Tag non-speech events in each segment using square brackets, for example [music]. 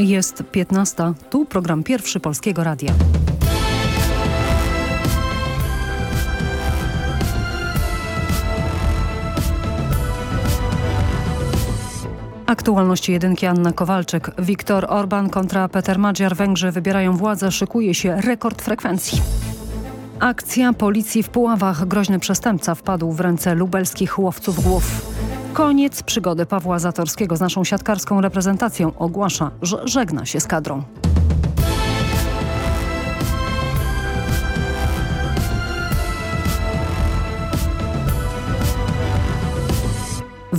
Jest 15. Tu program pierwszy Polskiego Radia. Aktualności jedynki Anna Kowalczyk. Viktor Orban kontra Peter Madziar. Węgrzy wybierają władzę. Szykuje się rekord frekwencji. Akcja policji w Puławach. Groźny przestępca wpadł w ręce lubelskich łowców głów. Koniec przygody Pawła Zatorskiego z naszą siatkarską reprezentacją. Ogłasza, że żegna się z kadrą.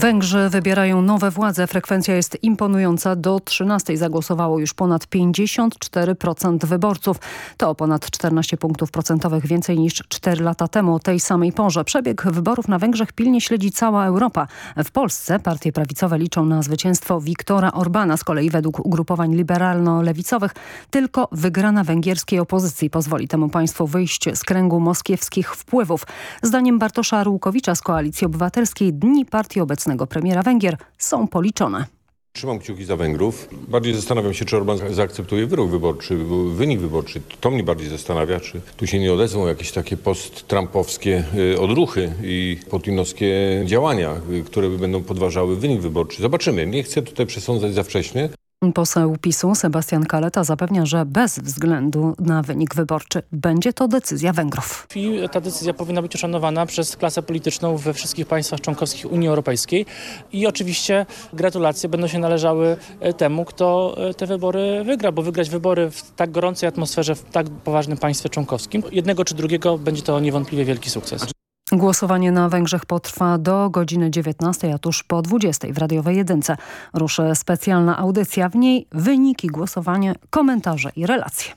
Węgrzy wybierają nowe władze. Frekwencja jest imponująca. Do 13 zagłosowało już ponad 54% wyborców. To o ponad 14 punktów procentowych więcej niż 4 lata temu o tej samej porze. Przebieg wyborów na Węgrzech pilnie śledzi cała Europa. W Polsce partie prawicowe liczą na zwycięstwo Viktora Orbana. Z kolei według ugrupowań liberalno-lewicowych tylko wygrana węgierskiej opozycji pozwoli temu państwu wyjść z kręgu moskiewskich wpływów. Zdaniem Bartosza Rułkowicza z Koalicji Obywatelskiej dni partii obecnej obecnego premiera Węgier są policzone. Trzymam kciuki za Węgrów. Bardziej zastanawiam się, czy Orban zaakceptuje wyrok wyborczy, wynik wyborczy. To mnie bardziej zastanawia, czy tu się nie odezwą jakieś takie post-trumpowskie y, odruchy i putinowskie działania, y, które będą podważały wynik wyborczy. Zobaczymy. Nie chcę tutaj przesądzać za wcześnie. Poseł PiSu Sebastian Kaleta zapewnia, że bez względu na wynik wyborczy będzie to decyzja Węgrów. I ta decyzja powinna być uszanowana przez klasę polityczną we wszystkich państwach członkowskich Unii Europejskiej i oczywiście gratulacje będą się należały e, temu, kto e, te wybory wygra, bo wygrać wybory w tak gorącej atmosferze w tak poważnym państwie członkowskim, jednego czy drugiego będzie to niewątpliwie wielki sukces. Głosowanie na Węgrzech potrwa do godziny 19, a tuż po 20 w radiowej jedynce ruszy specjalna audycja. W niej wyniki głosowania, komentarze i relacje.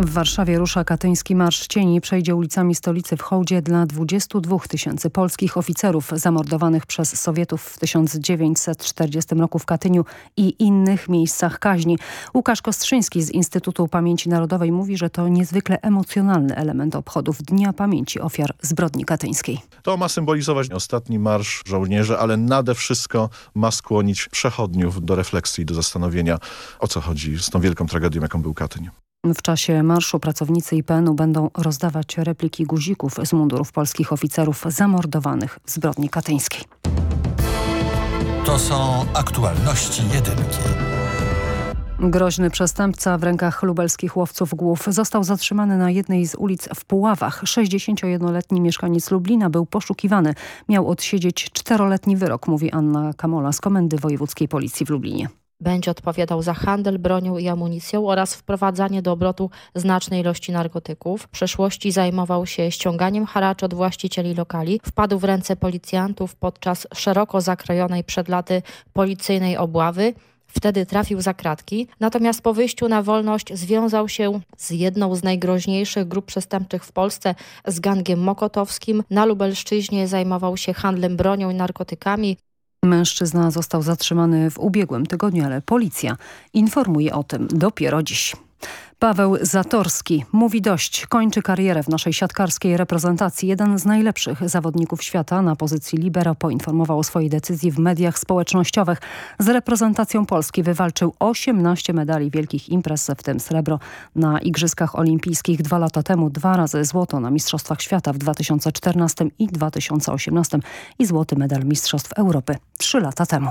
W Warszawie rusza katyński Marsz Cieni. Przejdzie ulicami stolicy w hołdzie dla 22 tysięcy polskich oficerów zamordowanych przez Sowietów w 1940 roku w Katyniu i innych miejscach kaźni. Łukasz Kostrzyński z Instytutu Pamięci Narodowej mówi, że to niezwykle emocjonalny element obchodów Dnia Pamięci Ofiar Zbrodni Katyńskiej. To ma symbolizować ostatni marsz żołnierzy, ale nade wszystko ma skłonić przechodniów do refleksji, do zastanowienia, o co chodzi z tą wielką tragedią, jaką był Katyń. W czasie marszu pracownicy IPN-u będą rozdawać repliki guzików z mundurów polskich oficerów zamordowanych w zbrodni katyńskiej. To są aktualności jedynki. Groźny przestępca w rękach lubelskich łowców głów został zatrzymany na jednej z ulic w Puławach. 61-letni mieszkaniec Lublina był poszukiwany. Miał odsiedzieć czteroletni wyrok, mówi Anna Kamola z Komendy Wojewódzkiej Policji w Lublinie będzie odpowiadał za handel bronią i amunicją oraz wprowadzanie do obrotu znacznej ilości narkotyków. W przeszłości zajmował się ściąganiem haraczu od właścicieli lokali. Wpadł w ręce policjantów podczas szeroko zakrojonej przed laty policyjnej obławy. Wtedy trafił za kratki, natomiast po wyjściu na wolność związał się z jedną z najgroźniejszych grup przestępczych w Polsce, z gangiem mokotowskim. Na Lubelszczyźnie zajmował się handlem bronią i narkotykami. Mężczyzna został zatrzymany w ubiegłym tygodniu, ale policja informuje o tym dopiero dziś. Paweł Zatorski mówi dość. Kończy karierę w naszej siatkarskiej reprezentacji. Jeden z najlepszych zawodników świata na pozycji libero poinformował o swojej decyzji w mediach społecznościowych. Z reprezentacją Polski wywalczył 18 medali wielkich imprez, w tym srebro na Igrzyskach Olimpijskich dwa lata temu, dwa razy złoto na Mistrzostwach Świata w 2014 i 2018 i złoty medal Mistrzostw Europy trzy lata temu.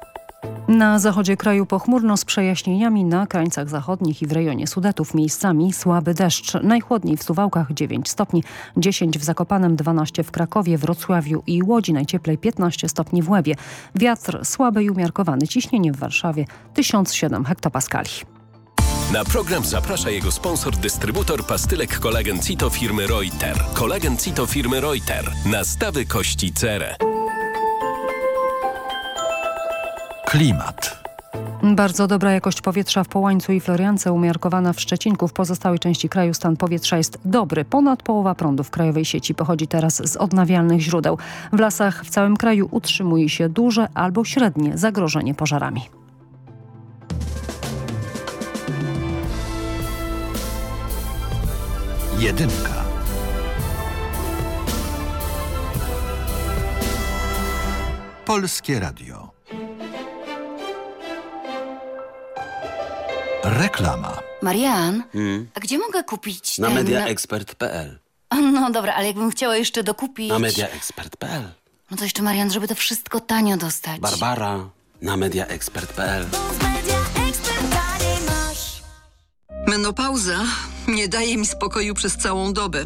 Na zachodzie kraju pochmurno z przejaśnieniami na krańcach zachodnich i w rejonie Sudetów miejscami słaby deszcz. Najchłodniej w Suwałkach 9 stopni, 10 w Zakopanem, 12 w Krakowie, Wrocławiu i Łodzi, najcieplej 15 stopni w Łebie. Wiatr słaby i umiarkowany, ciśnienie w Warszawie 1007 hektopaskali. Na program zaprasza jego sponsor, dystrybutor pastylek kolagen Cito firmy Reuter. Kolagen Cito firmy Reuter. Nastawy kości cerę. Klimat. Bardzo dobra jakość powietrza w Połańcu i Floriance umiarkowana w Szczecinku. W pozostałej części kraju stan powietrza jest dobry. Ponad połowa prądu w krajowej sieci pochodzi teraz z odnawialnych źródeł. W lasach w całym kraju utrzymuje się duże albo średnie zagrożenie pożarami. Jedynka. Polskie Radio. Reklama. Marian, a gdzie mogę kupić Na ten... mediaexpert.pl. No dobra, ale jakbym chciała jeszcze dokupić... Na mediaexpert.pl. No to jeszcze Marian, żeby to wszystko tanio dostać. Barbara na mediaexpert.pl. Menopauza nie daje mi spokoju przez całą dobę.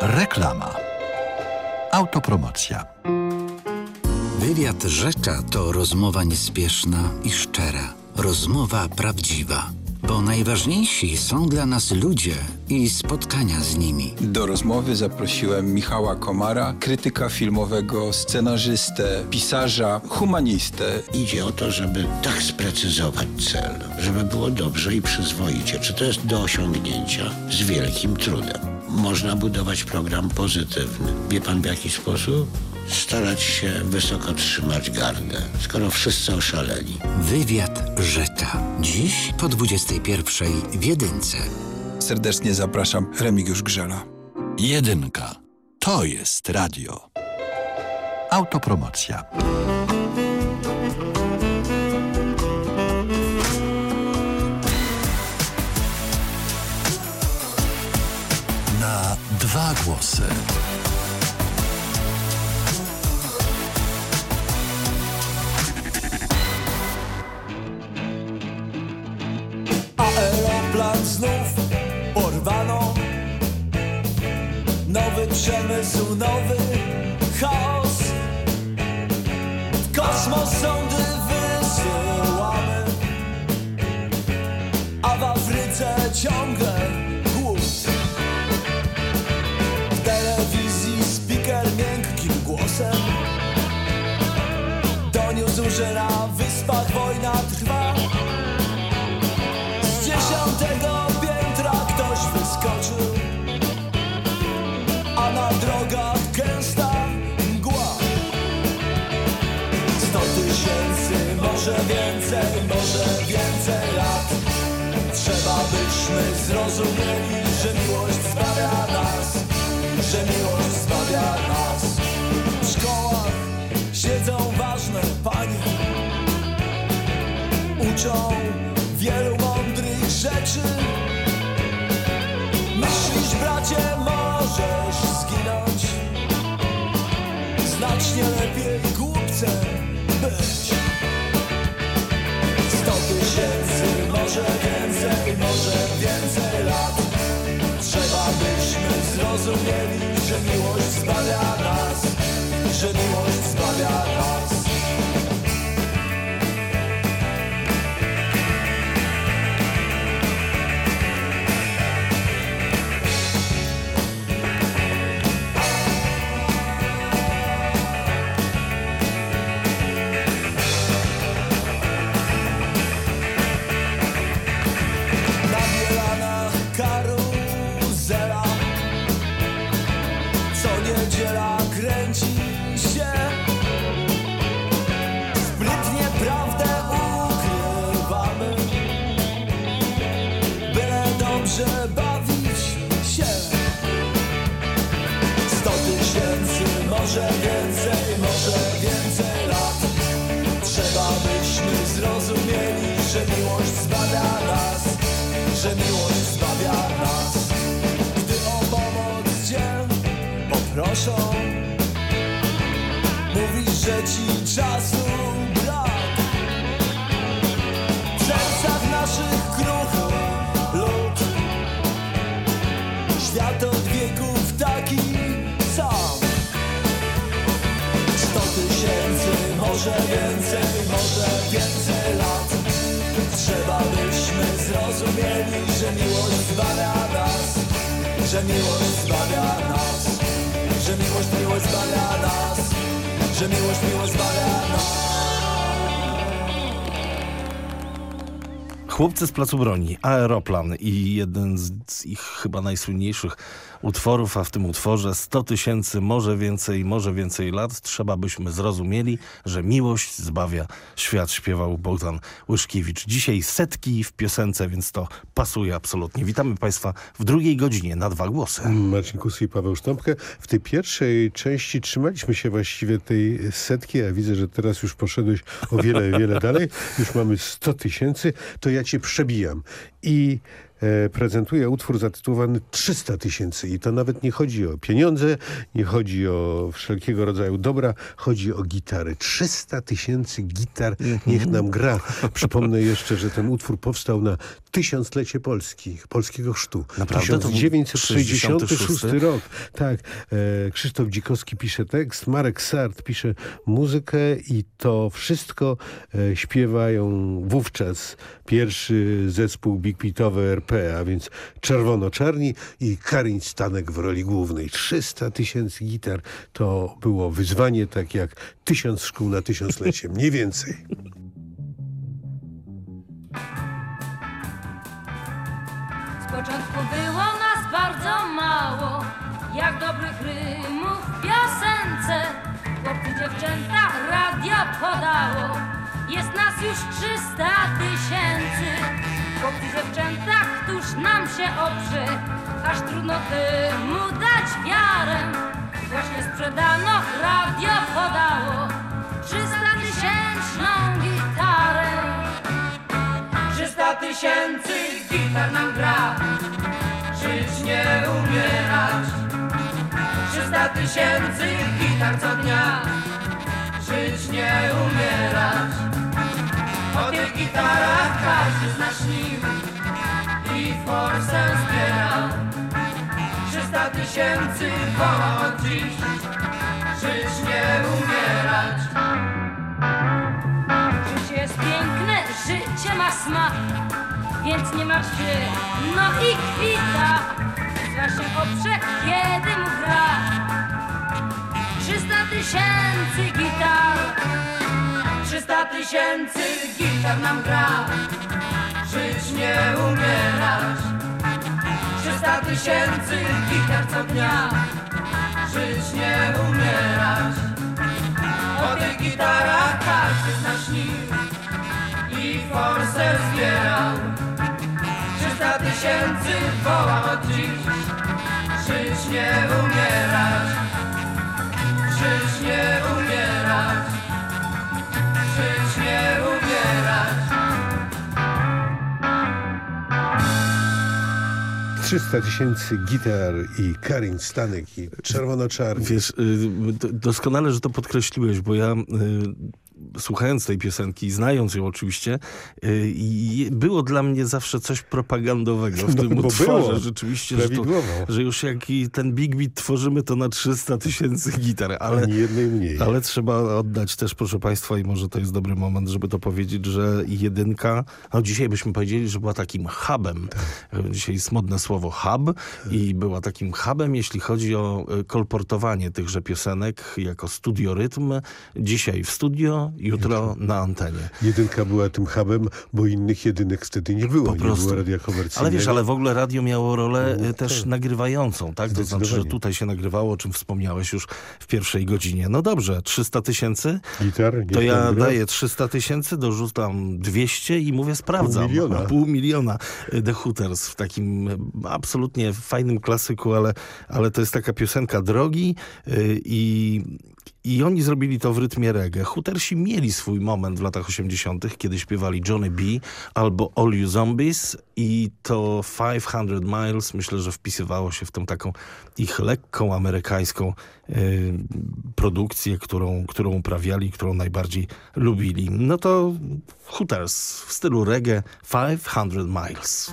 Reklama. Autopromocja. Wywiad Rzecza to rozmowa niespieszna i szczera. Rozmowa prawdziwa. Bo najważniejsi są dla nas ludzie i spotkania z nimi. Do rozmowy zaprosiłem Michała Komara, krytyka filmowego, scenarzystę, pisarza, humanistę. Idzie o to, żeby tak sprecyzować cel, żeby było dobrze i przyzwoicie. Czy to jest do osiągnięcia z wielkim trudem. Można budować program pozytywny. Wie pan w jaki sposób? Starać się wysoko trzymać gardę, skoro wszyscy oszaleli. Wywiad Rzecza. Dziś po 21 w Jedynce. Serdecznie zapraszam Remigiusz Grzela. Jedynka. To jest radio. Autopromocja. Dwa głosy. Aeroplan znów porwano. Nowy przemysł, nowy chaos. W kosmos sądy wysyłamy. A w Afryce ciągle że na wyspach wojna trwa. Z dziesiątego piętra ktoś wyskoczył. A na drogach gęsta mgła. Sto tysięcy, może więcej, może więcej lat. Trzeba byśmy zrozumieli, że miłość zbawia nas Że miłość zbawia nas Wielu mądrych rzeczy. Myślisz, bracie, możesz zginąć. Znacznie lepiej głupcem być. Sto tysięcy, może więcej, może więcej lat. Trzeba byśmy zrozumieli, że miłość zbawia nas Że miłość zbawia nas Chłopcy z Placu Broni, Aeroplan i jeden z ich chyba najsłynniejszych utworów, a w tym utworze 100 tysięcy, może więcej, może więcej lat. Trzeba byśmy zrozumieli, że miłość zbawia świat, śpiewał Bogdan Łyszkiewicz. Dzisiaj setki w piosence, więc to pasuje absolutnie. Witamy Państwa w drugiej godzinie na dwa głosy. Marcin Kusy i Paweł Sztąpkę. W tej pierwszej części trzymaliśmy się właściwie tej setki, a widzę, że teraz już poszedłeś o wiele, wiele dalej. Już mamy 100 tysięcy, to ja cię przebijam. I e, prezentuję utwór zatytułowany 300 tysięcy. I to nawet nie chodzi o pieniądze, nie chodzi o wszelkiego rodzaju dobra, chodzi o gitary. 300 tysięcy gitar niech nam gra. Przypomnę jeszcze, że ten utwór powstał na tysiąclecie Polski, polskiego chrztu. Naprawdę? To był 1966 66? rok. Tak. E, Krzysztof Dzikowski pisze tekst, Marek Sart pisze muzykę i to wszystko e, śpiewają wówczas pierwszy zespół Big Pitowy RP, a więc Czerwono-Czarni i Karin Stanek w roli głównej. 300 tysięcy gitar to było wyzwanie tak jak tysiąc szkół na tysiąclecie, mniej więcej. [laughs] Z początku było nas bardzo mało, jak dobrych rymów w piosence. Chłopcy, dziewczęta, radio podało, jest nas już 300 tysięcy. Chłopcy, dziewczęta, któż nam się oprze, aż trudno temu dać wiarę. Właśnie sprzedano, radio podało, 300 tysięcy gitar nam gra. Żyć nie umierać 300 tysięcy gitar co dnia. Żyć nie umierać O tych gitarach każdy z nas śnił I forsę zbierał 300 tysięcy woła od dziś. Żyć nie umierać Życie jest piękne, życie ma smak, więc nie martw się, no i kwita. Zwa się oprze, kiedy mu gra. 300 tysięcy gitar, 300 tysięcy gitar nam gra. Żyć nie umierać 300 tysięcy gitar co dnia. Żyć nie umierać O tych gitarach każdy z nas I forsę zbierał 300 tysięcy woła od dziś. Żyć nie umierać Żyć nie umierać Żyć nie umierać 300 tysięcy gitar i Karin Stanek i Czerwono-Czarni. Wiesz, y, do- doskonale, że to podkreśliłeś, bo ja y, słuchając tej piosenki, znając ją oczywiście, y, i było dla mnie zawsze coś propagandowego w No, tym utworze. było. Rzeczywiście, że, to, że już jak i ten Big Beat tworzymy, to na 300 tysięcy gitar. Ale, Ani jednej mniej. ale trzeba oddać też, proszę Państwa, i może to jest dobry moment, żeby to powiedzieć, że jedynka, no dzisiaj byśmy powiedzieli, że była takim hubem. Dzisiaj jest modne słowo hub i była takim hubem, jeśli chodzi o e, kolportowanie tychże piosenek jako studiorytm. Dzisiaj w studio jutro, na antenie. Jedynka była tym hubem, bo innych jedynek wtedy nie było. Po prostu. Nie było radia komercyjnego. Ale wiesz, ale w ogóle radio miało rolę No, e, też tak. nagrywającą, tak? To znaczy, że tutaj się nagrywało, o czym wspomniałeś już w pierwszej godzinie. No dobrze, 300 tysięcy, Gitar, to ja gra. daję 300 tysięcy, dorzucam 200 i mówię sprawdzam. Pół miliona. Pół miliona e, The Hooters w takim e, absolutnie fajnym klasyku, ale, ale to jest taka piosenka drogi i... I oni zrobili to w rytmie reggae. Hootersi mieli swój moment w latach 80., kiedy śpiewali Johnny B. albo All You Zombies i to 500 Miles myślę, że wpisywało się w tą taką ich lekką amerykańską y, produkcję, którą, którą uprawiali, którą najbardziej lubili. No to Hooters w stylu reggae 500 Miles.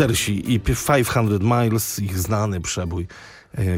Hootersi i 500 Miles, ich znany przebój,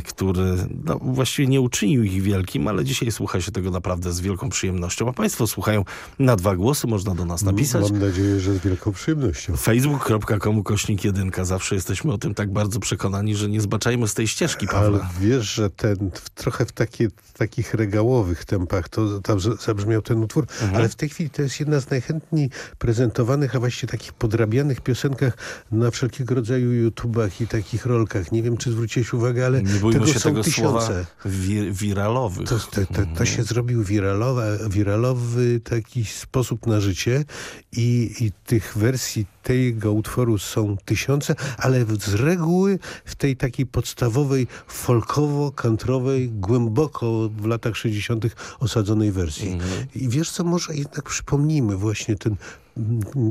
który no, właściwie nie uczynił ich wielkim, ale dzisiaj słucha się tego naprawdę z wielką przyjemnością. A Państwo słuchają na dwa głosy, można do nas napisać. Mam nadzieję, że z wielką przyjemnością. Facebook.com kośnik jedynka. Zawsze jesteśmy o tym tak bardzo przekonani, że nie zbaczajmy z tej ścieżki, Pawle. Ale wiesz, że ten w, trochę w takie, takich regałowych tempach to tam zabrzmiał ten utwór, Mhm. ale w tej chwili to jest jedna z najchętniej prezentowanych, a właściwie takich podrabianych piosenkach na wszelkiego rodzaju YouTubach i takich rolkach. Nie wiem, czy zwróciłeś uwagę, ale Nie bójmy tego się są tego tysiące. słowa wi wiralowych. To, to, to, to się zrobił wiralowe, wiralowy taki sposób na życie i, i tych wersji tego utworu są tysiące, ale z reguły w tej takiej podstawowej, folkowo-kantrowej, głęboko w latach 60. osadzonej wersji. I wiesz co, może jednak przypomnijmy właśnie ten mm,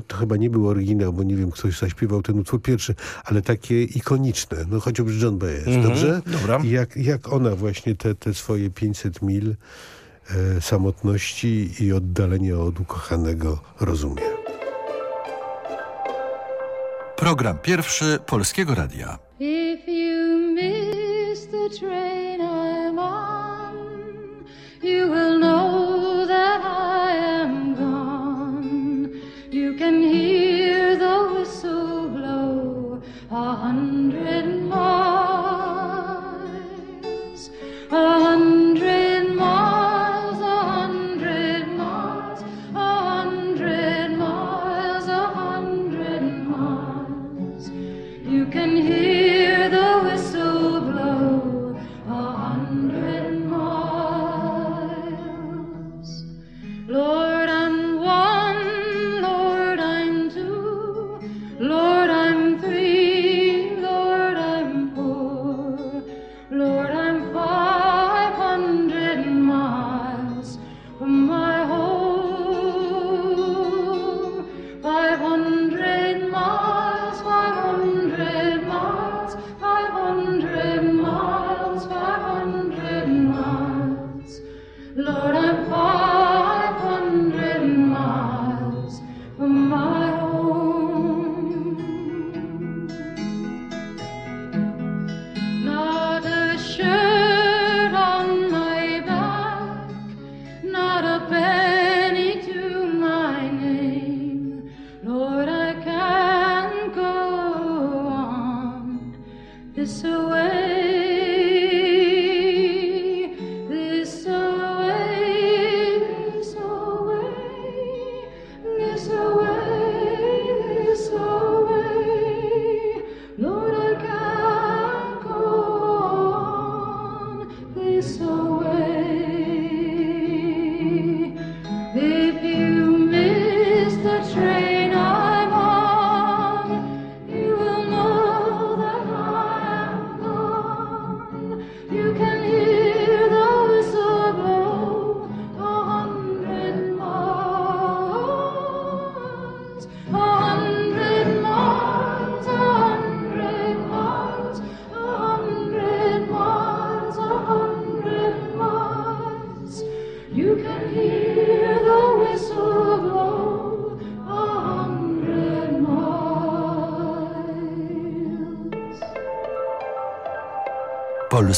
to chyba nie był oryginał, bo nie wiem, ktoś zaśpiewał ten utwór pierwszy, ale takie ikoniczne, no chociażby John Baez, Mhm, dobrze? dobra. Jak, jak ona właśnie te, te swoje 500 mil e, samotności i oddalenia od ukochanego rozumie. Program pierwszy Polskiego Radia. If you miss the train I'm on, you will know a hundred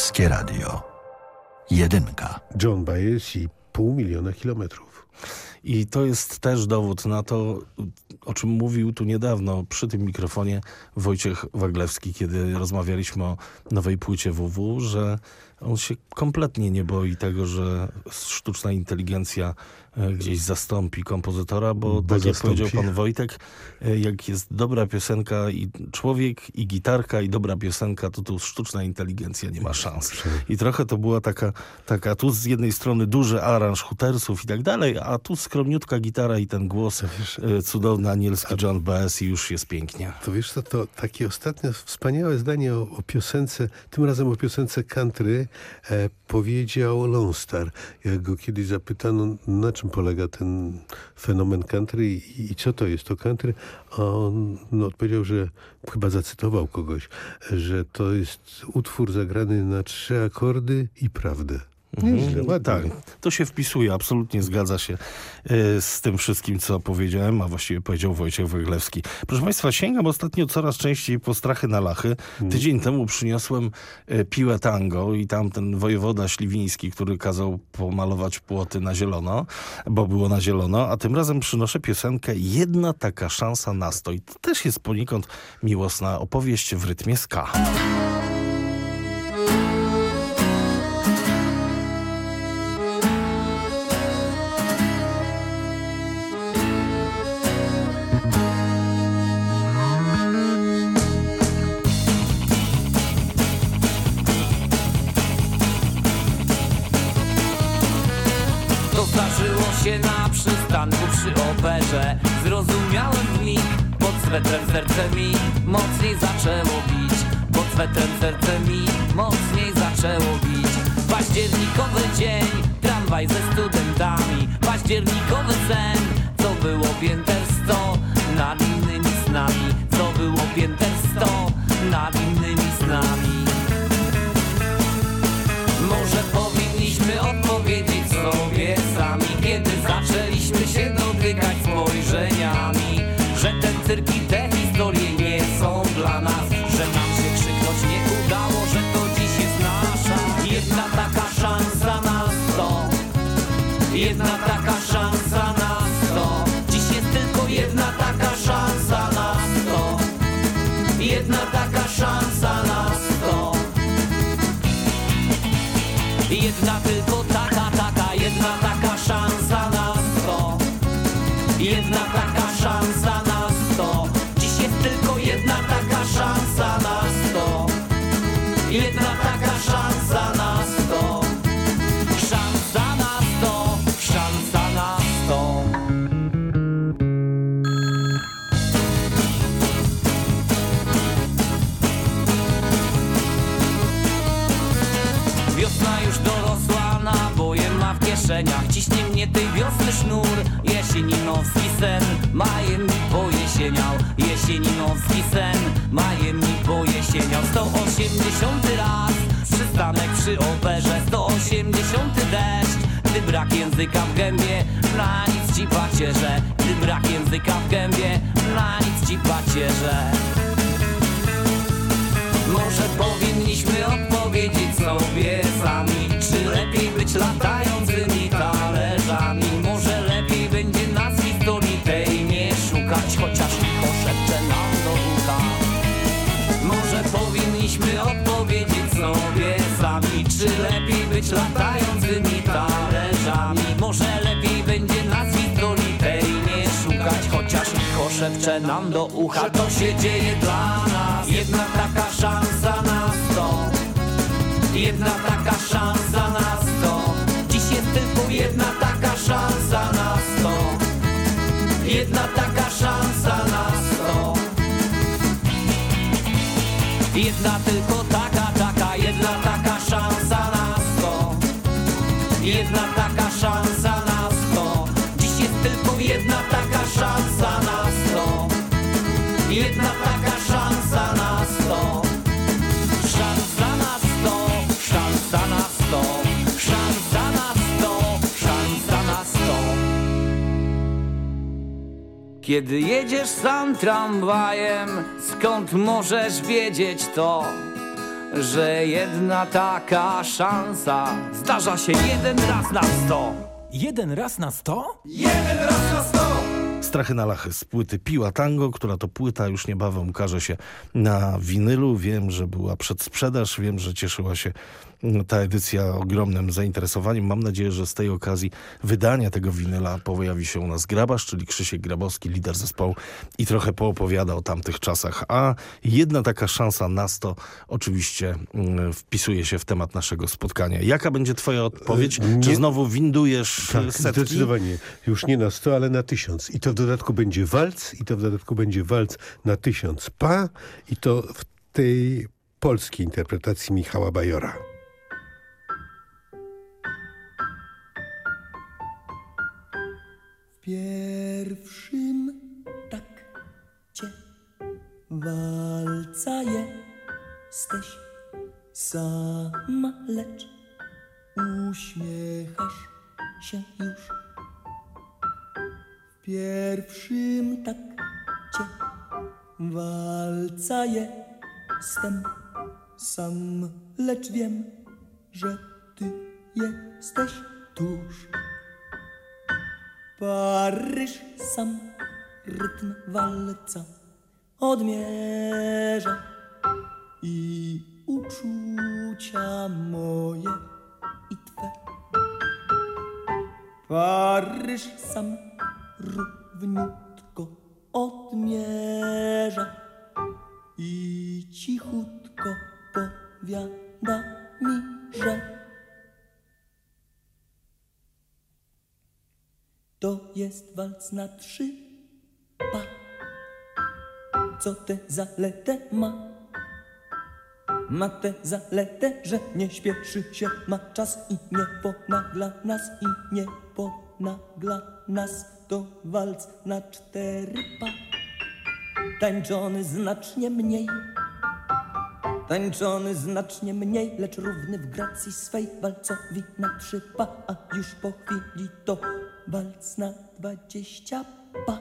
Polskie Radio. Jedynka. John Baez i pół miliona kilometrów. I to jest też dowód na to, o czym mówił tu niedawno przy tym mikrofonie Wojciech Waglewski, kiedy rozmawialiśmy o nowej płycie WW, że on się kompletnie nie boi tego, że sztuczna inteligencja e, gdzieś zastąpi kompozytora, bo Bo tak jak zastąpi. powiedział pan Wojtek, e, jak jest dobra piosenka i człowiek, i gitarka, i dobra piosenka, to tu sztuczna inteligencja nie ma szans. I trochę to była taka, taka tu z jednej strony duży aranż hutersów i tak dalej, a tu skromniutka gitara i ten głos e, cudowny anielski John Baez i już jest pięknie. To wiesz co, to takie ostatnie wspaniałe zdanie o, o piosence, tym razem o piosence country, powiedział Lone Star. Jak go kiedyś zapytano, na czym polega ten fenomen country i, i co to jest to country, a on no, odpowiedział, że chyba zacytował kogoś, że to jest utwór zagrany na trzy akordy i prawdę. Nieźle, ładnie. Tak, to się wpisuje, absolutnie zgadza się e, z tym wszystkim, co powiedziałem, a właściwie powiedział Wojciech Wyglewski. Proszę Państwa, sięgam ostatnio coraz częściej po strachy na lachy. Tydzień temu przyniosłem e, piłę tango i tam ten wojewoda śliwiński, który kazał pomalować płoty na zielono, bo było na zielono, a tym razem przynoszę piosenkę Jedna taka szansa na sto. I to też jest poniekąd miłosna opowieść w rytmie ska. Zrozumiałem w mig Pod swetrem serce mi mocniej zaczęło bić. Pod swetrem serce mi mocniej zaczęło bić. Październikowy dzień, tramwaj ze studentami. Październikowy sen, co było pięter Że ten cyrk i te historie nie są dla nas. Że nam się krzyknąć nie udało, że to dziś jest nasza. Jedna taka szansa na sto. Jedna taka szansa na sto. Dziś jest tylko jedna taka szansa na sto. Jedna taka szansa na sto. Jedna tylko taka, taka, jedna taka szansa na sto. Jedna Mnie tej wiosny sznur. Jesieninowski sen Majem mi pojesieniał Jesieninowski sen Majem mi pojesieniał 180 raz Przystanek przy operze. 180 deszcz Gdy brak języka w gębie. Na nic ci pacierze Gdy brak języka w gębie. Na nic ci pacierze. Może powinniśmy odpowiedzieć sobie sami Czy lepiej być latającymi lepiej być latającymi talerzami. Może lepiej będzie historii tej nie szukać Chociaż licho szepcze nam do ucha To się dzieje dla nas. Jedna taka szansa na sto. Jedna taka szansa na sto. Dziś jest tylko jedna taka szansa na sto. Jedna taka szansa na sto. Jedna tylko Jedna taka szansa na sto. Dziś jest tylko jedna taka szansa na sto. Jedna taka szansa na sto. Szansa na sto, szansa na sto. Szansa na sto, szansa na sto. Kiedy jedziesz sam tramwajem Skąd możesz wiedzieć to? Że jedna taka szansa Zdarza się jeden raz na sto Jeden raz na sto? Jeden raz na sto Strachy na lachy z płyty Piła Tango, która to płyta już niebawem ukaże się na winylu. Wiem, że była przedsprzedaż, wiem, że cieszyła się ta edycja ogromnym zainteresowaniem. Mam nadzieję, że z tej okazji wydania tego winyla pojawi się u nas Grabasz, czyli Krzysiek Grabowski, lider zespołu i trochę poopowiada o tamtych czasach. A jedna taka szansa na sto oczywiście mm, wpisuje się w temat naszego spotkania. Jaka będzie twoja odpowiedź? E, Czy nie- znowu windujesz Tak, setki? zdecydowanie. Już nie na 100, ale na 1000. I to w dodatku będzie walc, i to w dodatku będzie walc na 1000 pa, i to w tej polskiej interpretacji Michała Bajora. Pierwszym. Takcie walca jesteś sama, lecz uśmiechasz się już. W pierwszym takcie walca jestem sam, lecz wiem, że ty jesteś tuż. Paryż sam rytm walca odmierza i uczucia moje i twe. Paryż sam równiutko odmierza i cichutko jest walc na trzy pa. Co tę zaletę ma? Ma tę zaletę, że nie śpieszy się, ma czas i nie ponagla nas i nie ponagla nas. To walc na cztery pa. Tańczony znacznie mniej. Tańczony znacznie mniej, lecz równy w gracji swej walcowi na trzy pa, a już po chwili to walc na dwadzieścia pa.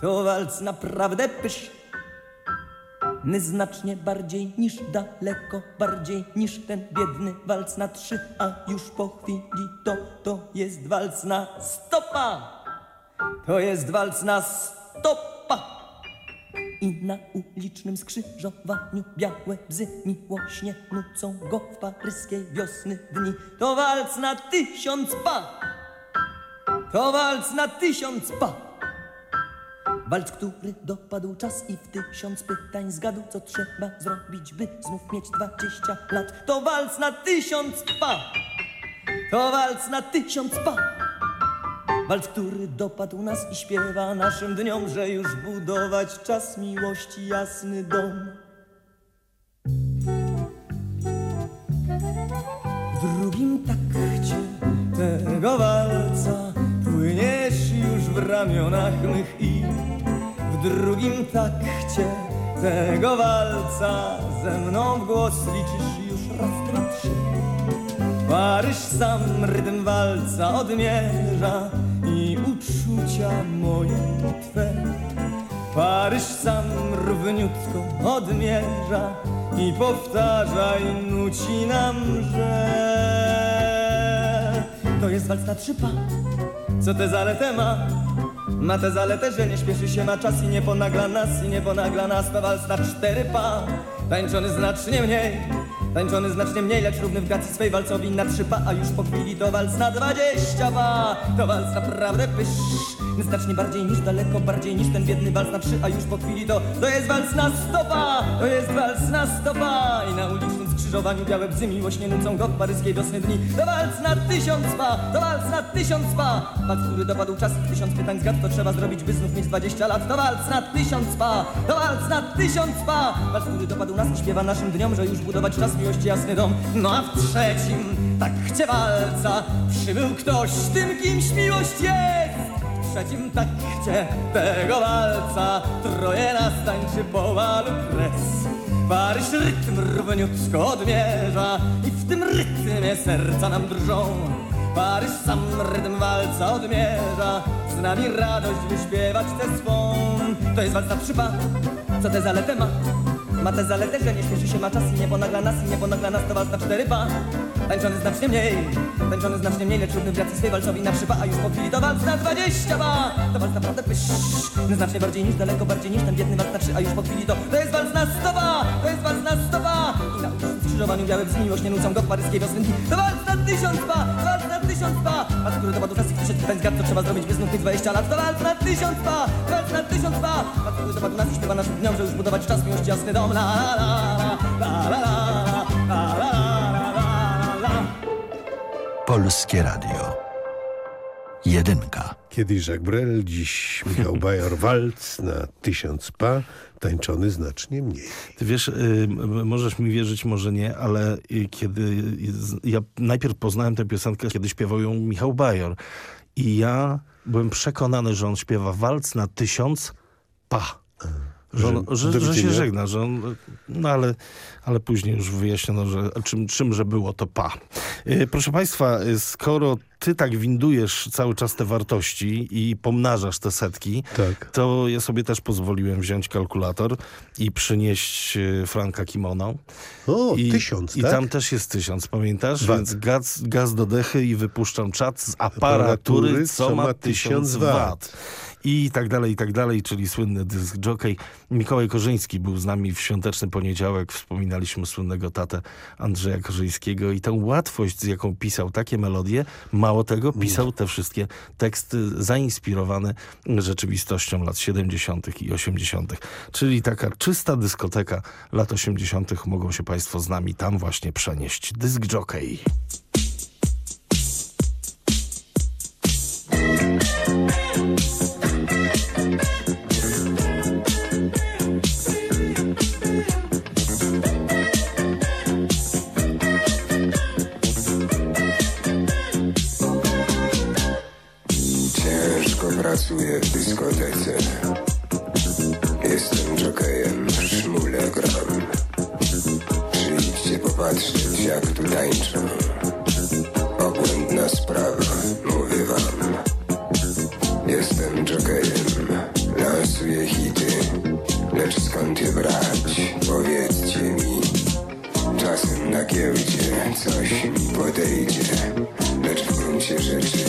To walc naprawdę pyszny, znacznie bardziej niż daleko bardziej niż ten biedny walc na trzy, a już po chwili to, to jest walc na stopa. To jest walc na stopa. I na ulicznym skrzyżowaniu białe bzy miłośnie nucą go w paryskiej wiosny dni. To walc na tysiąc pa! To walc na tysiąc pa! Walc, który dopadł czas i w tysiąc pytań zgadł, co trzeba zrobić, by znów mieć dwadzieścia lat. To walc na tysiąc pa! To walc na tysiąc pa! Walc, który dopadł nas i śpiewa naszym dniom, że już budować czas miłości jasny dom. Ramionach mych i w drugim takcie tego walca ze mną w głos liczysz już raz, dwa, trzy. Paryż sam rytm walca odmierza i uczucia moje twe. Paryż sam równiutko odmierza i powtarza i nuci nam, że to jest walc na trzy pa. Co tę zaletę ma? Ma tę zaletę, że nie śpieszy się, ma czas i nie ponagla nas i nie ponagla nas. To walc na cztery pa, tańczony znacznie mniej. Tańczony znacznie mniej, lecz równy w gracji swej walcowi na trzy pa, a już po chwili to walc na dwadzieścia pa. To walc naprawdę pyszny, znacznie bardziej niż daleko, bardziej niż ten biedny walc na trzy, a już po chwili to, to jest walc na stopa, to jest walc na stopa. I na ulicznym skrzyżowaniu białe bzy miłośnie nucą go paryskiej wiosny dni. To walc na tysiąc pa, to walc na tysiąc pa. Walc, który dopadł czas tysiąc pytań zgadł, to trzeba zrobić, by znów mieć dwadzieścia lat. To walc na tysiąc pa, to walc na tysiąc pa. Walc, który dopadł nas śpiewa naszym dniom, że już budować czas miłości jasny dom. No a w trzecim takcie walca przybył ktoś, tym kimś miłość jest. Trzecim takcie tego walca troje nas tańczy powalu kres. Paryż rytm równiutko odmierza i w tym rytmie serca nam drżą. Paryż sam rytm walca odmierza, z nami radość wyśpiewać tę swą. To jest walc na trzypa, co tę zaletę ma? Ma tę zaletę, że nie śpieszy się, ma czas i nie ponagla nas i nie ponagla nas, to walc na cztery pa. Tańczony znacznie mniej, tańczony znacznie mniej, lecz równy w racji swej walcowi na trzy pa, a już po chwili to walc na dwadzieścia pa. To walc naprawdę pyszny, znacznie bardziej niż daleko, bardziej niż ten biedny walc na trzy, a już po chwili to, to jest walc na sto pa, to jest walc na sto skrzyżowaniu białe bzy miłośnie nucą go w paryskiej wiosny dni. To walc na tysiąc pa, to walc na tysiąc pa. Walc, który dopadł czas i tysiąc pytań co trzeba zrobić, by znów tych dwadzieścia lat. To walc na tysiąc pa, to walc na tysiąc pa. Walc, który dopadł nas i śpiewa naszym dniom, że już budować czas miłości jasny dom. La la la la la la la la la la Polskie Radio. Jedynka. Kiedyś Jacques Brel, dziś Michał Bajor, walc na tysiąc pa, tańczony znacznie mniej. Ty wiesz, y, możesz mi wierzyć, może nie, ale y, kiedy ja najpierw poznałem tę piosenkę, kiedy śpiewał ją Michał Bajor i ja byłem przekonany, że on śpiewa walc na tysiąc pa. Że, on, że, że się żegna, że on, no ale, ale później już wyjaśniono, że czym, czym że było, to pa. E, Proszę Państwa, e, skoro ty tak windujesz cały czas te wartości i pomnażasz te setki, Tak. to ja sobie też pozwoliłem wziąć kalkulator i przynieść e, Franka Kimono. O, I, tysiąc, I tak? tam też jest tysiąc, pamiętasz? Wat. Więc gaz, gaz do dechy i wypuszczam czat z aparatury, co ma tysiąc wat. I tak dalej, i tak dalej, czyli słynny dysk jockey. Mikołaj Korzyński był z nami w świąteczny poniedziałek. Wspominaliśmy słynnego tatę Andrzeja Korzyńskiego i tę łatwość, z jaką pisał takie melodie, mało tego, pisał te wszystkie teksty zainspirowane rzeczywistością lat 70. i 80. Czyli taka czysta dyskoteka lat 80. mogą się Państwo z nami tam właśnie przenieść. Dysk jockey. Pracuję w dyskotece Jestem jokejem, w szmule gram. Przyjdźcie popatrzeć jak tu tańczą Obłędna sprawa, mówię wam. Jestem jokejem, lansuję hity. Lecz skąd je brać, powiedzcie mi. Czasem na giełdzie coś mi podejdzie. Lecz w gruncie rzeczy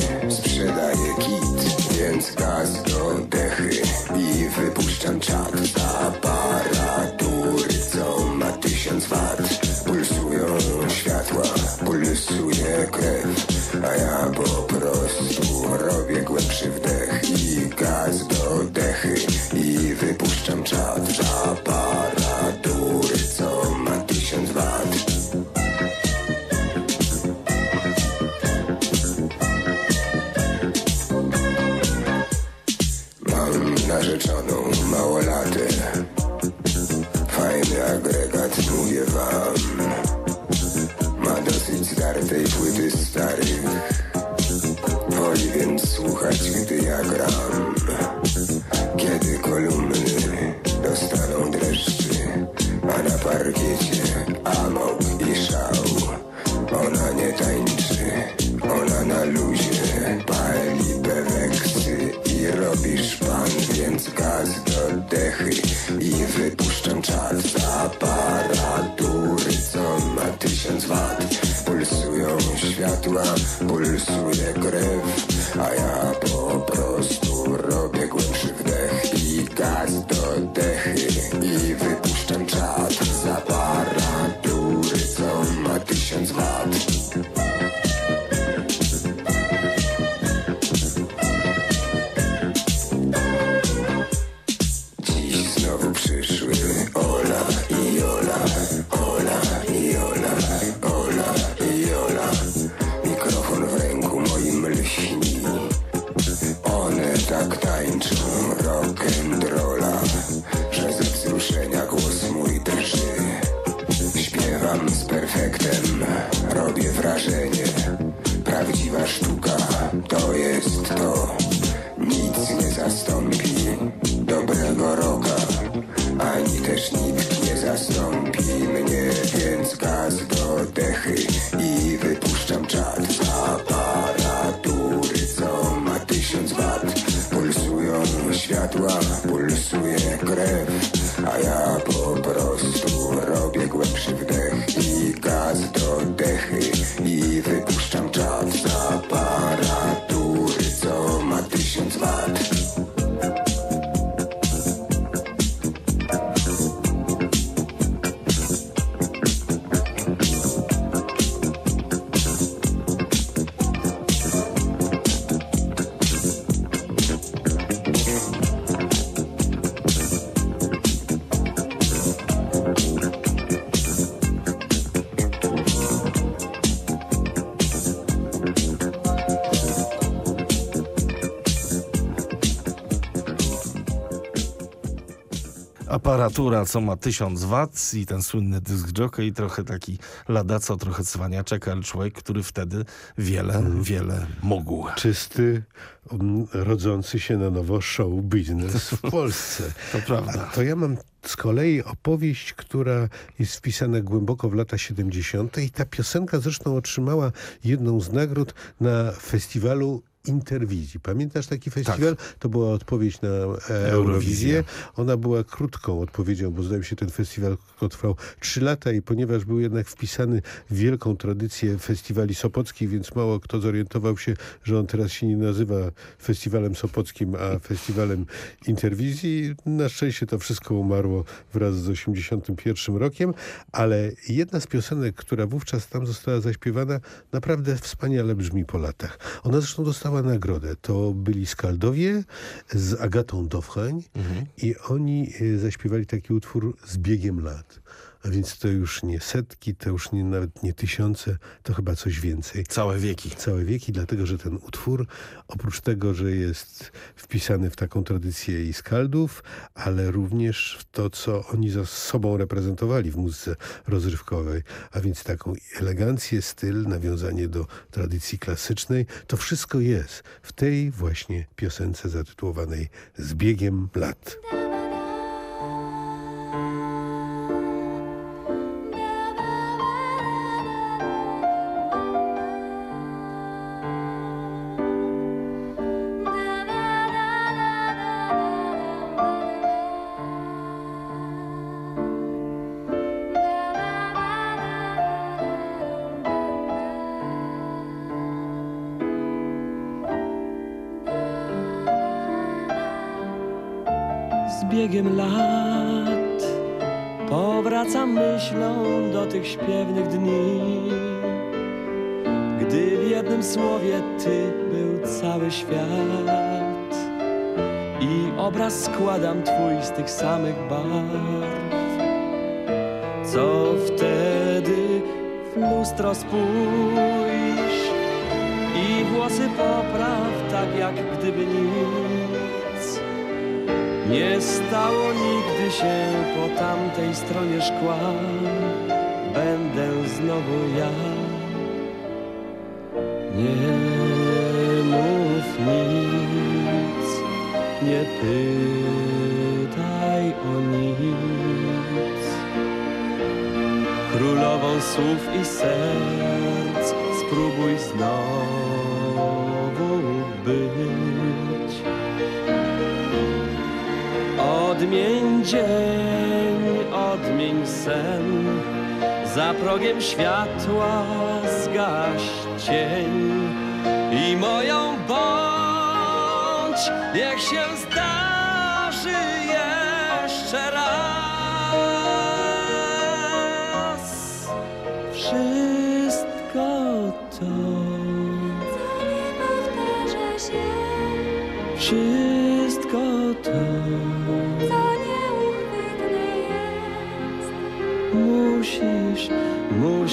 aparatura, co ma 1000 watts i ten słynny dysk jockey, trochę taki ladaco, trochę cwaniaczek, ale człowiek, który wtedy wiele, Mhm. wiele mógł. Czysty, um, rodzący się na nowo show biznes w [laughs] Polsce. To prawda. A to ja mam z kolei opowieść, która jest wpisana głęboko w lata 70. i ta piosenka zresztą otrzymała jedną z nagród na festiwalu Interwizji. Pamiętasz taki festiwal? To była odpowiedź na e, Eurowizję. Ona była krótką odpowiedzią, bo zdaje mi się ten festiwal trwał trzy lata i ponieważ był jednak wpisany w wielką tradycję festiwali sopockich, więc mało kto zorientował się, że on teraz się nie nazywa festiwalem sopockim, a festiwalem interwizji. Na szczęście to wszystko umarło wraz z 81 rokiem, ale jedna z piosenek, która wówczas tam została zaśpiewana, naprawdę wspaniale brzmi po latach. Ona zresztą dostała nagrodę. To byli Skaldowie z Agatą Dowchań i oni e, zaśpiewali taki utwór z biegiem lat. A więc to już nie setki, to już nie, nawet nie tysiące, to chyba coś więcej. Całe wieki. Całe wieki, dlatego że ten utwór, oprócz tego, że jest wpisany w taką tradycję i skaldów, ale również w to, co oni za sobą reprezentowali w muzyce rozrywkowej, a więc taką elegancję, styl, nawiązanie do tradycji klasycznej, to wszystko jest w tej właśnie piosence zatytułowanej Z biegiem lat. Myślą do tych śpiewnych dni, gdy w jednym słowie ty był cały świat i obraz składam twój z tych samych barw, co wtedy w lustro spójrz i włosy popraw tak jak gdyby nic. Nie stało nigdy się po tamtej stronie szkła. Będę znowu ja. Nie mów nic, nie pytaj o nic. Królową słów i serc spróbuj znowu być. Odmień dzień, odmień sen, za progiem światła zgaś cień. I moją bądź, niech się zdarzy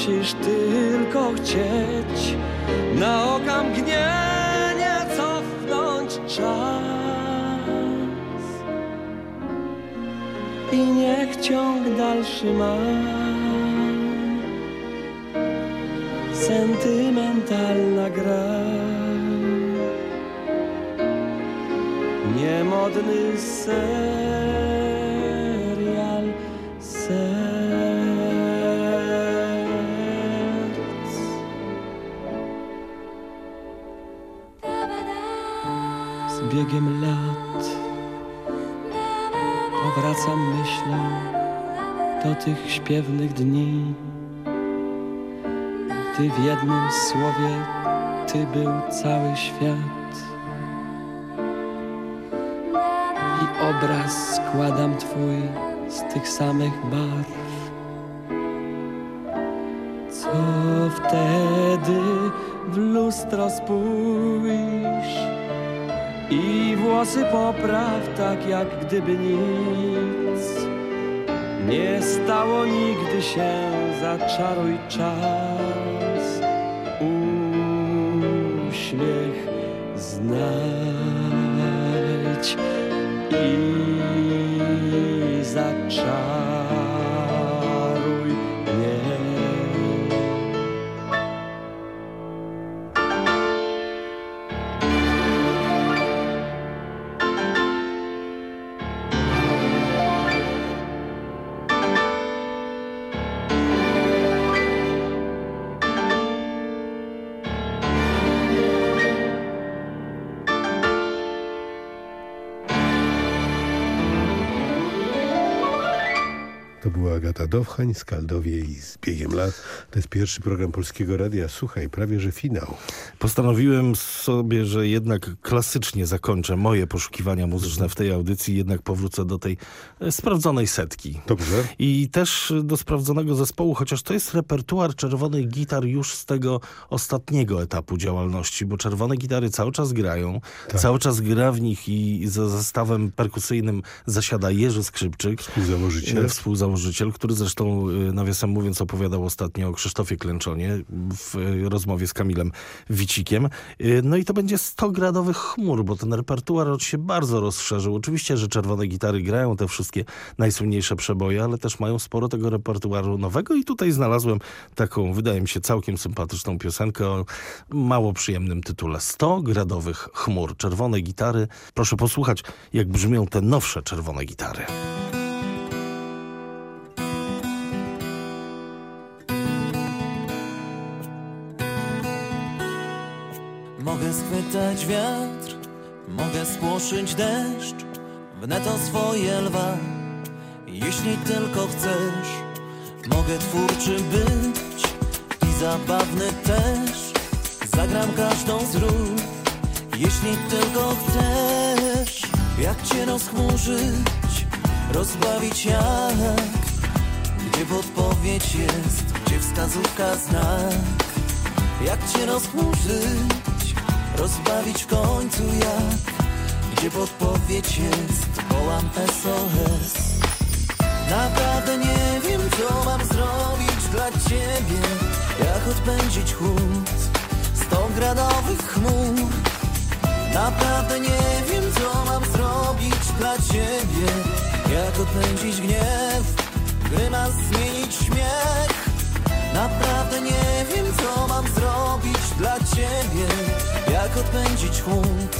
musisz tylko chcieć. Na oka mgnienie cofnąć czas. I niech ciąg dalszy ma. Sentymentalna gra. Niemodny serial śpiewnych dni, gdy w jednym słowie Ty był cały świat. I obraz składam Twój z tych samych barw. Co wtedy w lustro spójrz i włosy popraw tak jak gdyby nic. Nie stało nigdy się, zaczaruj czas. Agata Dowchań, Skaldowie i z biegiem lat. To jest pierwszy program Polskiego Radia. Słuchaj, prawie że finał. Postanowiłem sobie, że jednak klasycznie zakończę moje poszukiwania muzyczne w tej audycji, jednak powrócę do tej e, sprawdzonej setki. Dobrze. I też do sprawdzonego zespołu, chociaż to jest repertuar czerwonych gitar już z tego ostatniego etapu działalności, bo czerwone gitary cały czas grają, Tak. cały czas gra w nich i za zestawem perkusyjnym zasiada Jerzy Skrzypczyk. Współzałożyciel. E, Współzałożyciel, który zresztą, e, nawiasem mówiąc, opowiadał ostatnio o Krzysztofie Klęczonie w e, rozmowie z Kamilem Wicikiem. E, No i to będzie 100 gradowych chmur, bo ten repertuar się bardzo rozszerzył. Oczywiście, że czerwone gitary grają te wszystkie najsłynniejsze przeboje, ale też mają sporo tego repertuaru nowego i tutaj znalazłem taką, wydaje mi się, całkiem sympatyczną piosenkę o mało przyjemnym tytule 100 gradowych chmur. Czerwone gitary. Proszę posłuchać, jak brzmią te nowsze czerwone gitary. Schwytać wiatr, mogę spłoszyć deszcz Wnet o swoje lwa, jeśli tylko chcesz Mogę twórczy być i zabawny też. Zagram każdą z ról, jeśli tylko chcesz. Jak cię rozchmurzyć, rozbawić jak? Gdzie podpowiedź jest, gdzie wskazówka znak? Jak cię rozchmurzyć, rozbawić w końcu jak Gdzie podpowiedź jest, wołam SOS Naprawdę nie wiem co mam zrobić dla ciebie. Jak odpędzić chłód sto gradowych chmur? Naprawdę nie wiem co mam zrobić dla ciebie. Jak odpędzić gniew, grymas zmienić śmiech Naprawdę nie wiem co mam zrobić dla ciebie. Jak odpędzić chłód?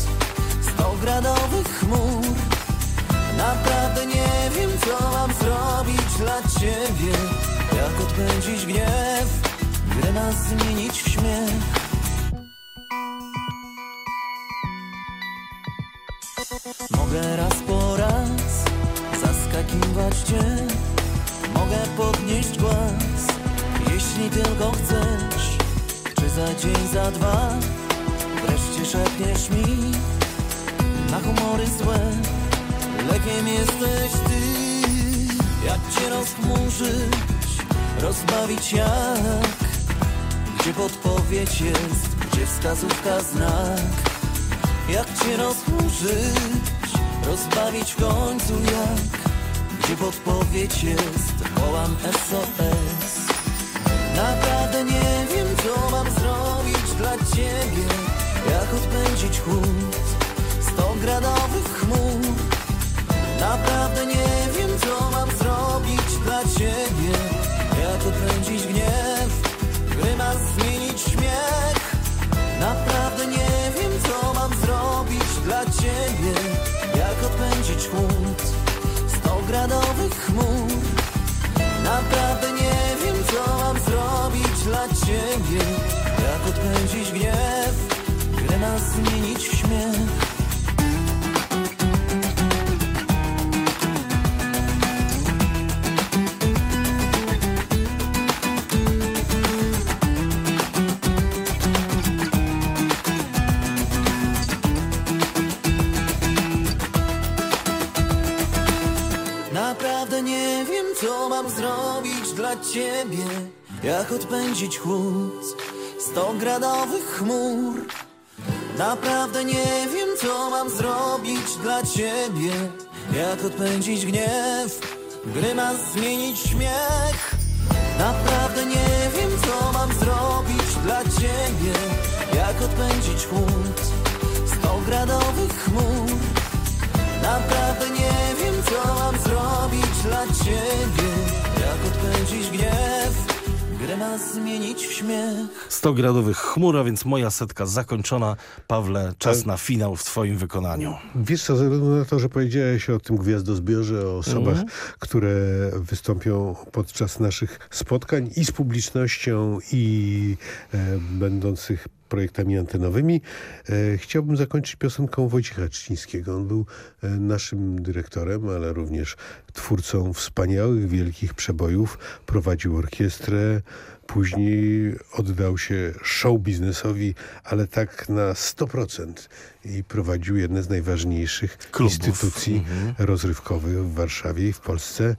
Sto gradowych chmur. Naprawdę nie wiem co mam zrobić dla ciebie. Jak odpędzić gniew, grymas zmienić w śmiech tylko chcesz. Czy za dzień, za dwa? Wreszcie szepniesz mi. Na humory złe. Lekiem jesteś ty. Jak cię rozchmurzyć, rozbawić jak? Gdzie podpowiedź jest, gdzie wskazówka znak? Jak cię rozchmurzyć, rozbawić w końcu jak? Gdzie podpowiedź jest, wołam SOS Naprawdę nie wiem co mam zrobić dla ciebie. Jak odpędzić chłód? Sto gradowych chmur. Naprawdę nie wiem co mam zrobić dla ciebie. Jak odpędzić gniew, grymas zmienić śmiech. Naprawdę nie wiem co mam zrobić dla ciebie. Jak odpędzić chłód? Sto gradowych chmur. Naprawdę dla ciebie. Jak odpędzić gniew, grymas zmienić w śmiech? Naprawdę nie wiem co mam zrobić dla ciebie Jak odpędzić chłód? Sto gradowych chmur. Naprawdę nie wiem co mam zrobić dla ciebie. Jak odpędzić gniew, grymas zmienić śmiech. Naprawdę nie wiem co mam zrobić dla ciebie. Jak odpędzić chłód? Sto gradowych chmur. Naprawdę nie wiem co mam zrobić dla ciebie. Jak odpędzić gniew, ma zmienić w śmiech. 100 gradowych chmur, a więc moja setka zakończona. Pawle, czas Tak. na finał w twoim wykonaniu. Wiesz co, ze względu na to, że powiedziałeś o tym gwiazdozbiorze, o osobach, Mhm. które wystąpią podczas naszych spotkań i z publicznością, i e, będących projektami antenowymi. E, chciałbym zakończyć piosenką Wojciecha Czcińskiego. On był e, naszym dyrektorem, ale również twórcą wspaniałych, wielkich przebojów. Prowadził orkiestrę, Później oddał się show biznesowi, ale tak na 100% i prowadził jedne z najważniejszych Klubów. instytucji Mhm. rozrywkowych w Warszawie i w Polsce.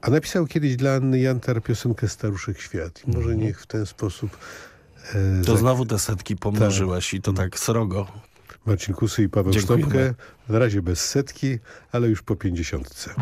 A napisał kiedyś dla Anny Jantar piosenkę Staruszek Świat. I może niech w ten sposób... E. To zak- znowu te setki pomnożyłeś i to tak srogo. Marcin Kusy i Paweł Dziękujemy. Sztopkę. Na razie bez setki, ale już po pięćdziesiątce.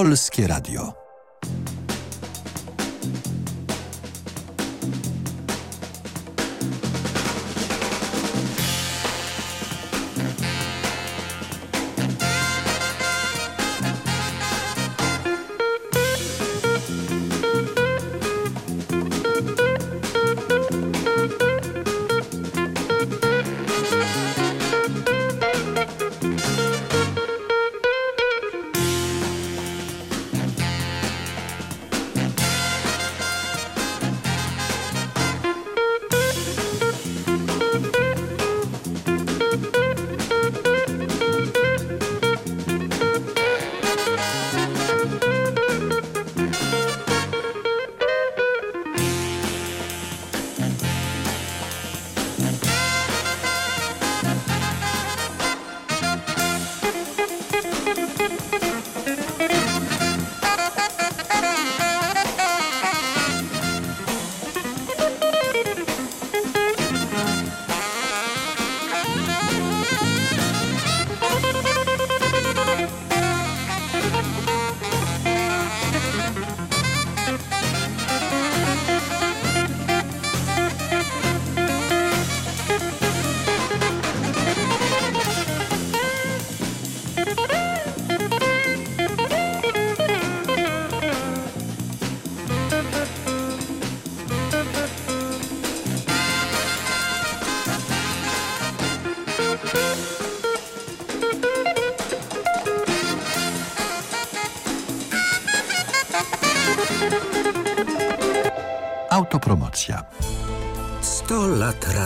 Polskie Radio.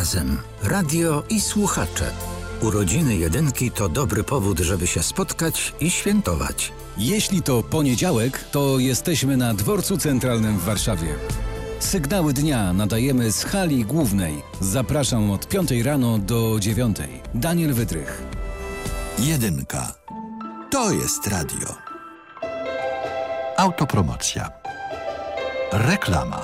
Razem. Radio i słuchacze. Urodziny jedynki to dobry powód, żeby się spotkać i świętować. Jeśli to poniedziałek, to jesteśmy na Dworcu Centralnym w Warszawie. Sygnały dnia nadajemy z hali głównej. Zapraszam od 5 rano do 9. Daniel Wydrych. Jedynka. To jest radio. Autopromocja. Reklama.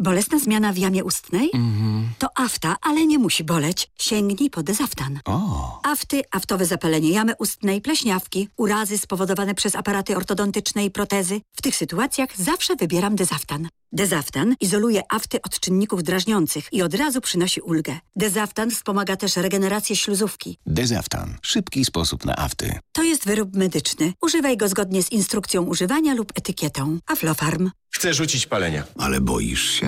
Bolesna zmiana w jamie ustnej? Mhm. To afta, ale nie musi boleć. Sięgnij po dezaftan. O. Afty, aftowe zapalenie jamy ustnej, pleśniawki, urazy spowodowane przez aparaty ortodontyczne i protezy. W tych sytuacjach zawsze wybieram dezaftan. Dezaftan izoluje afty od czynników drażniących i od razu przynosi ulgę. Dezaftan wspomaga też regenerację śluzówki. Dezaftan. Szybki sposób na afty. To jest wyrób medyczny. Używaj go zgodnie z instrukcją używania lub etykietą. Aflofarm. Chcę rzucić palenia. Ale boisz się?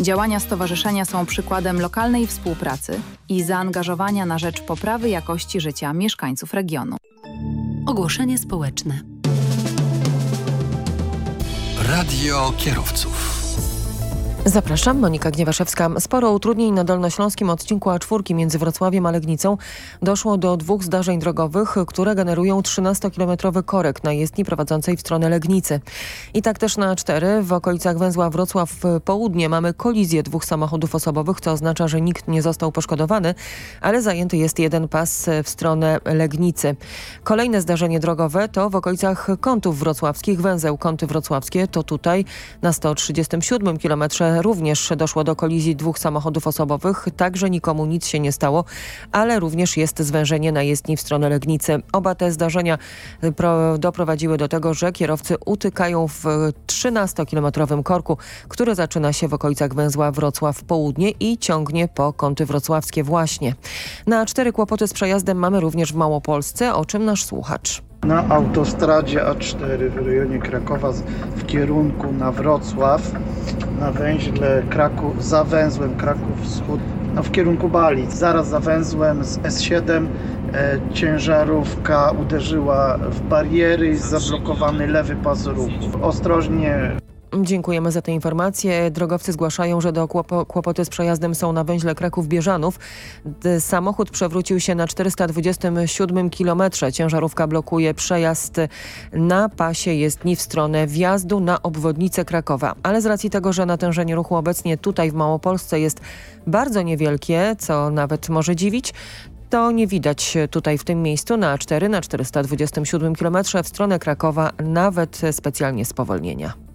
Działania stowarzyszenia są przykładem lokalnej współpracy i zaangażowania na rzecz poprawy jakości życia mieszkańców regionu. Ogłoszenie społeczne. Radio kierowców. Zapraszam, Monika Gniewaszewska. Sporo utrudnień na dolnośląskim odcinku A4 między Wrocławiem a Legnicą doszło do dwóch zdarzeń drogowych, które generują 13-kilometrowy korek na jezdni prowadzącej w stronę Legnicy. I tak też na A4 w okolicach węzła Wrocław Południe mamy kolizję dwóch samochodów osobowych, co oznacza, że nikt nie został poszkodowany, ale zajęty jest jeden pas w stronę Legnicy. Kolejne zdarzenie drogowe to w okolicach kątów wrocławskich, węzeł Kąty Wrocławskie, to tutaj na 137 kilometrze również doszło do kolizji dwóch samochodów osobowych, także nikomu nic się nie stało, ale również jest zwężenie na jezdni w stronę Legnicy. Oba te zdarzenia doprowadziły do tego, że kierowcy utykają w 13-kilometrowym korku, który zaczyna się w okolicach węzła Wrocław Południe i ciągnie po kąty wrocławskie właśnie. Na cztery kłopoty z przejazdem mamy również w Małopolsce, o czym nasz słuchacz. Na autostradzie A4 w rejonie Krakowa w kierunku na Wrocław, na węźle Kraków, za węzłem Kraków Wschód, no w kierunku Balic. Zaraz za węzłem z S7 e, ciężarówka uderzyła w bariery i zablokowany lewy pas ruchu. Ostrożnie Dziękujemy za te informacje. Drogowcy zgłaszają, że do kłopoty z przejazdem są na węźle Kraków-Bieżanów. Samochód przewrócił się na 427 km. Ciężarówka blokuje przejazd na pasie jezdni w stronę wjazdu na obwodnicę Krakowa. Ale z racji tego, że natężenie ruchu obecnie tutaj w Małopolsce jest bardzo niewielkie, co nawet może dziwić, to nie widać tutaj w tym miejscu na A4 na 427 km w stronę Krakowa nawet specjalnie spowolnienia.